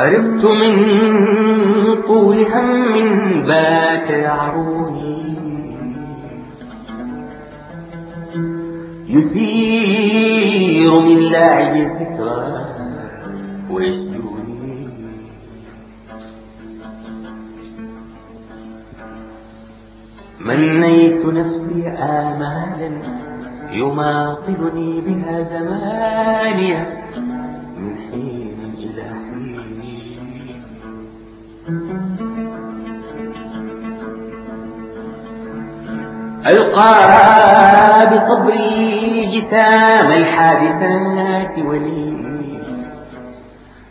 أرقت من طول هم بات يعروني يثير من لاعب الذكرى ويسجوني منيت نفسي آمالا يماطلني بها زمانيا ألقاها بصبري جسام الحادثات ولي.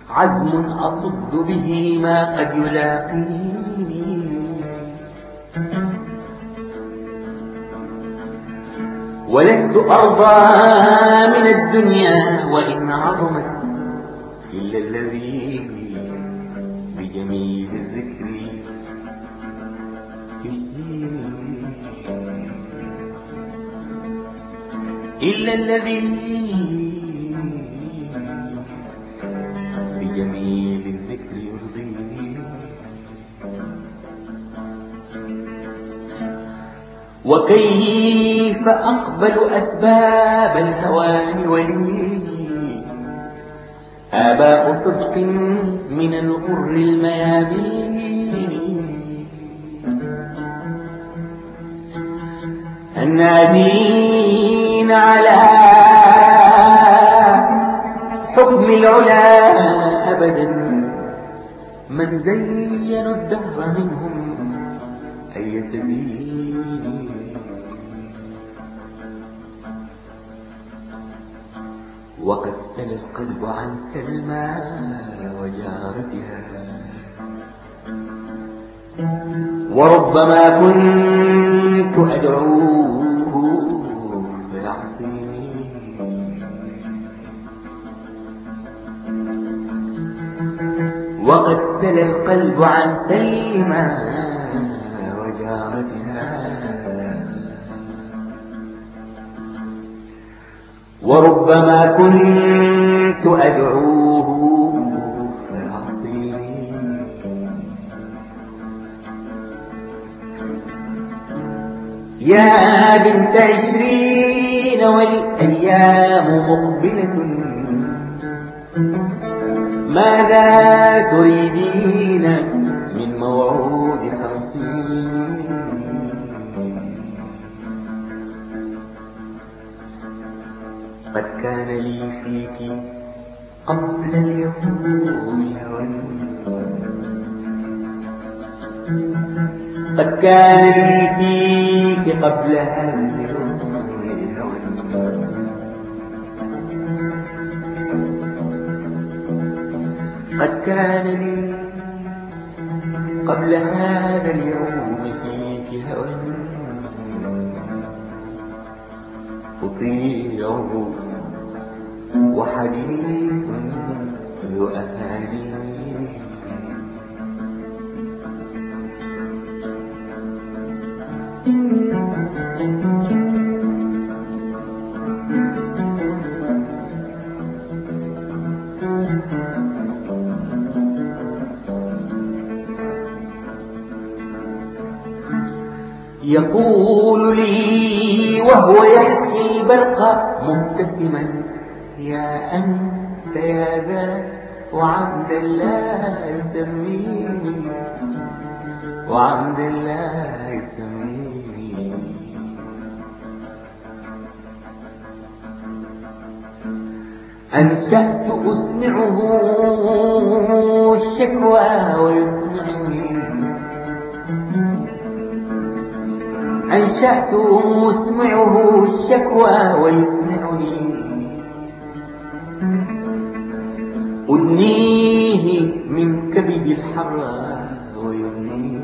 عزم أصد به ما قد يلاقيني ولست أرضى من الدنيا وإن عظمت إلا الذي بجميل الذكر. يجزيني إلا الذي بجميل الذكر يرضيني. وكيف أقبل أسباب الهوان ولي آباء صدق من الغر الميامين. على حكم العلا أبدا. من زينوا الدهر منهم أي سبيل وقد سل القلب عن سلمى وجارتها. وربما كنت أدعوه وقد سل القلب عن سلمى وجارتها وربما كنت أدعوه يا بنت عشرين والأيام مقبلة. ماذا تريدين من موعود خمسين؟ قد كان لي فيك قبل اليوم قد كان لي فيك قبل هذا قد كان لي قبل هذا اليوم فيك هوى. أطيعه وحديث يؤهاني يقول برقا مبتسما يا أنت يا ذا وعبد الله يسميني. وعبد الله يسميني. أنشأت أسمعه الشكوى ويسمعني أنشأت أسمعه الشكوى ويسمعني. أدنيه من كبد الحرى ويغنيه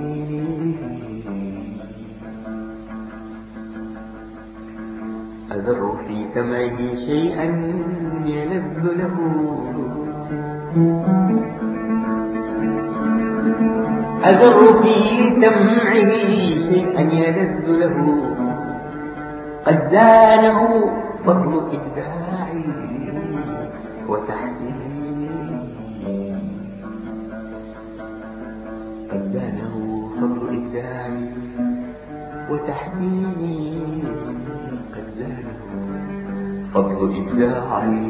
أذر في سمعه شيئا يلذ له. أذر في سمعه شيئا يلذ له. قد زانه فضل إبداعي وتحسيني قد زانه فضل إبداعي وتحسيني قد زانه فضل إبداعي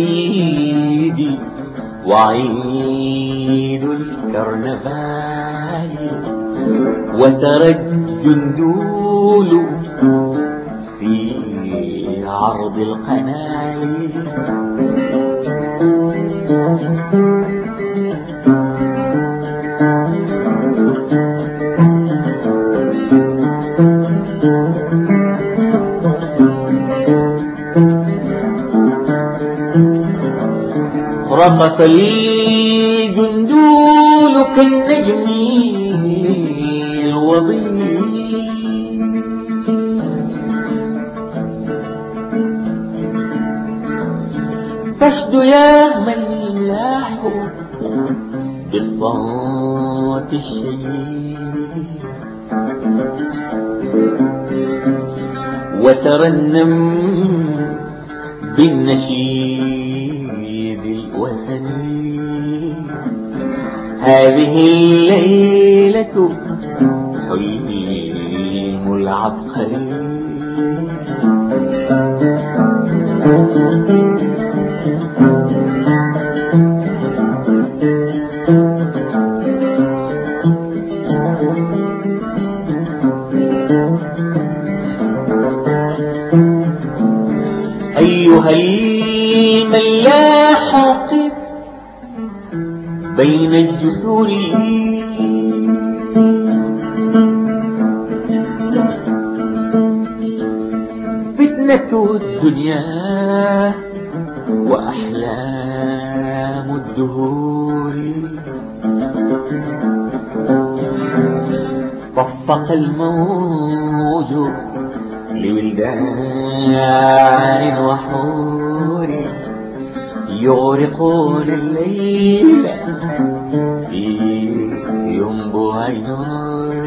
الغيد وعيد الكرنفال وسرى الجندول في عرض رقص الجندول كالنجم الوضيء تشدو يا ملاح بالصوت الشديد. وترنم بالنشيد. هذه الليلة حلم العبقري أيها الملاح قف بين الجسور فتنة الدنيا وأحلام الدهور. صفق الموج لولدان وحور. يغرقون الليل. في ينبوع نور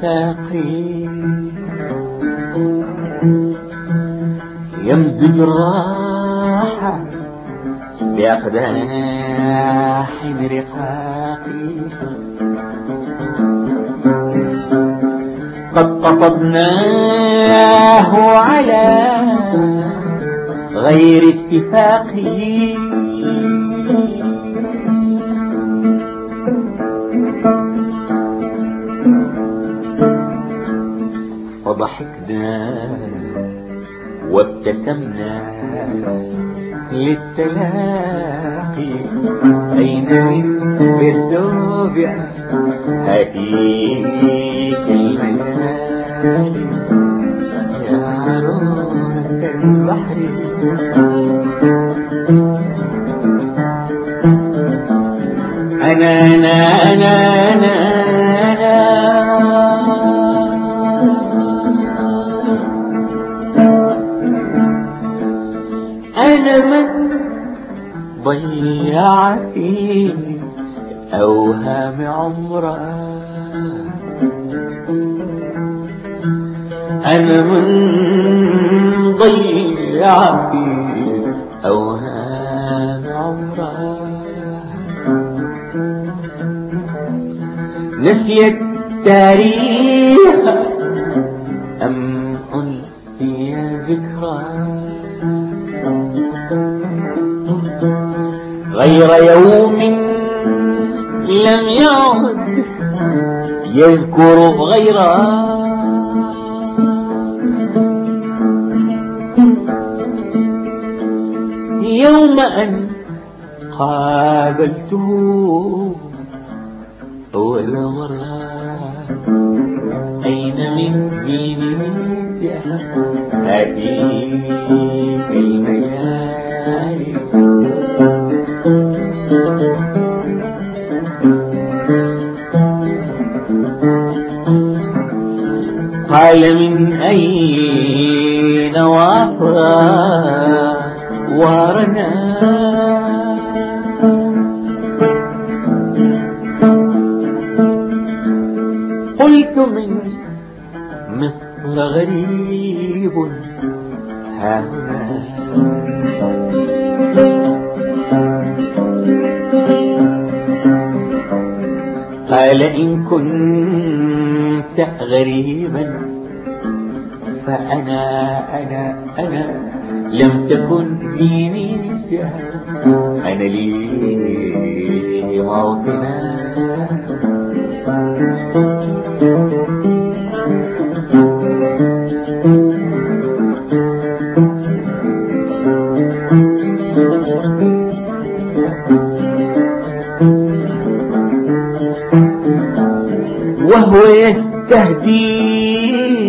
ساقي يمزج الراحة بأقداح رقاقي. قد قصدناه على غير اتفاق ضحكنا وابتسمنا للتلاقي. أين فيرسوفيا هديك المجالس يا عروس البحر أنا أنا أنا. أم أنسي ذكرى. غير يوم لم يعد يذكر غيره يوم أن قابلته أول مرة من ديني هذه في قال من أين وافى وارنا؟ غريب. قال إن كنت غريبا فأنا أنا أنا لم تكن ديني أنا لي موطنا. يستهدي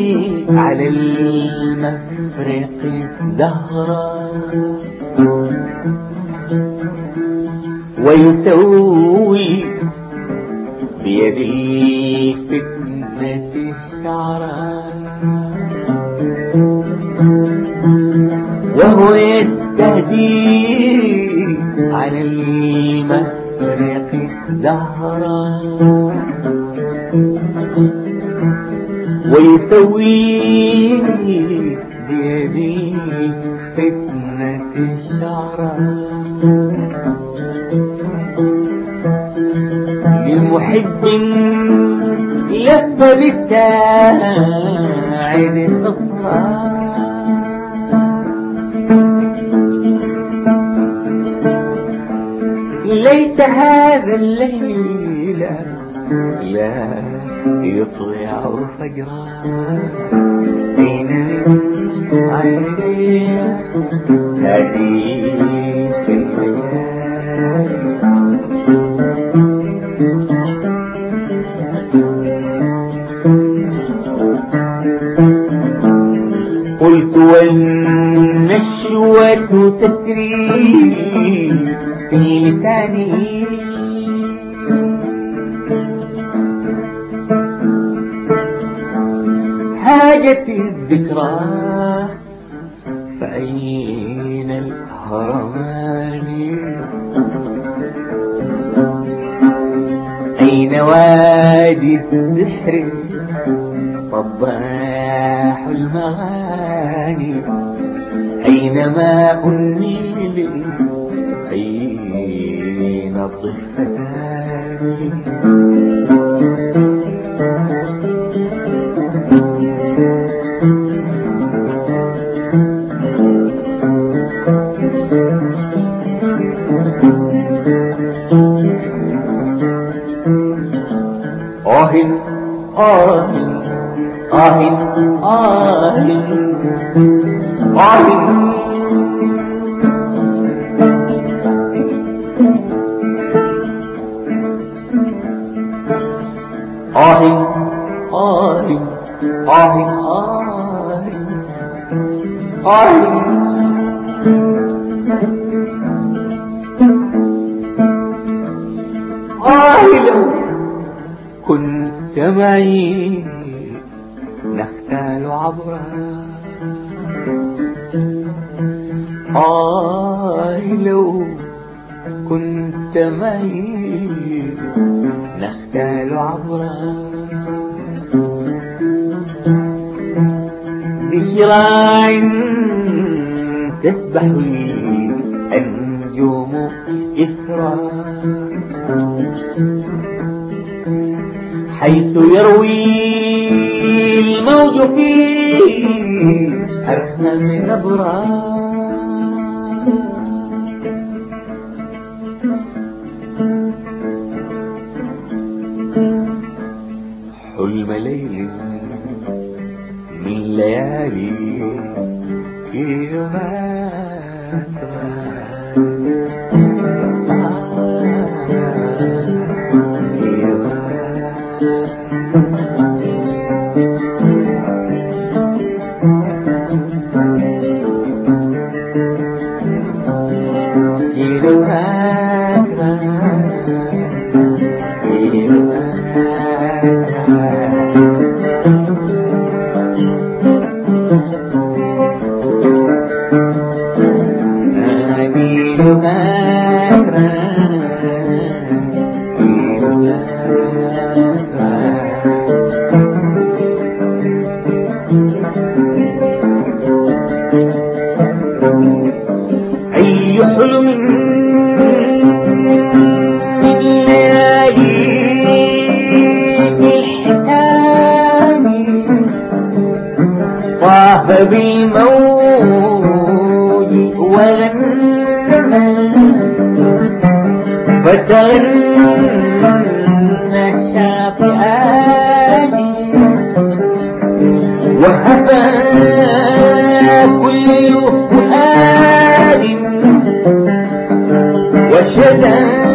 على المفرق دهرا. ويسوي بيدي فتنة الشعرى وهو يستهدي على المفرق دهرا ويسوي بيدي فتنة الشعرى للمحب لف بالساعد صفا ليت هذا الليل. لا يطلع فجرا. أين عيني هذه في لساني حاجتي الذكرى فأين الهرمان أين وادي السحر؟ صباح معي حينما أني حين الضفتان آه آه آه آه آه آه آه آه آه آه آه لو كنت معي نختال عبرها آه لو كنت معي نختال عبرها بشراع تسبح النجوم إثرا. حيث يروي الموج فيه عرفنا من أبرار حلم ليل من ليالي في جمال فتغنى الشاطئات وهفى كل فؤاد وشدى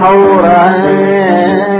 حوران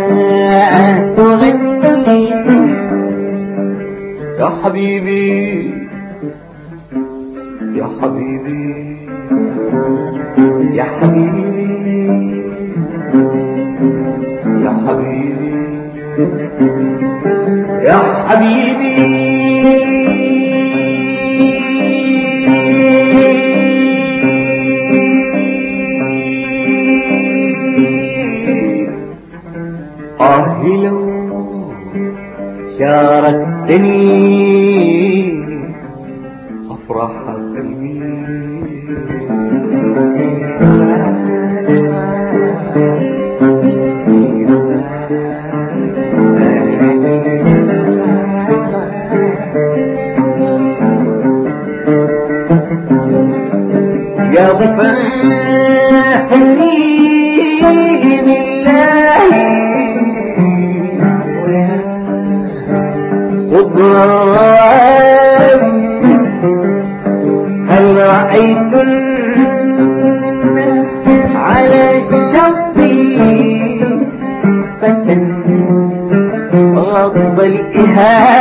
شاركتني أفرح قلبي है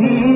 به